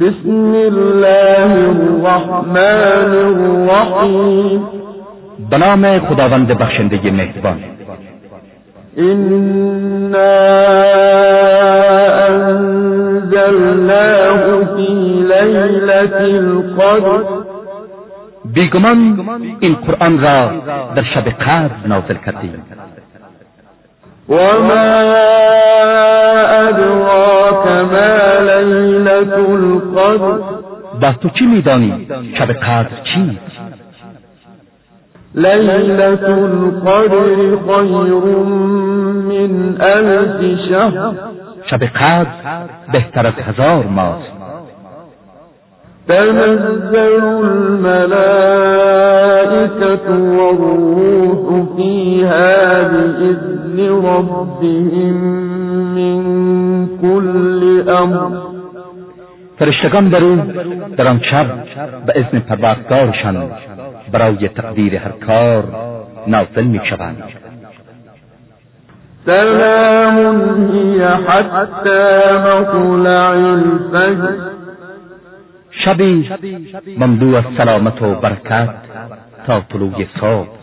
بسم الله الرحمن الرحیم به نام خداوند بخشنده مهربان. إنا أنزلناه في ليلة القدر بیگمان این قرآن را در شب قدر نازل کردیم. وما أدراك ما ليلة القدر. تو چی میدانی؟ شب قدر چیست ليلة القدر خير من ألف شهر. شب قدر بهتر از هزار ماست تنزل الملائكة والروح فيها بإذن ربهم من كل أمر فرشتگان در او در آن شب به اذن پروردگارشان برای تقدیر هر کار نازل می شوند سلام حتى مطلع الفجر. شبی مملو از سلامت و برکت تا طلوع صبح.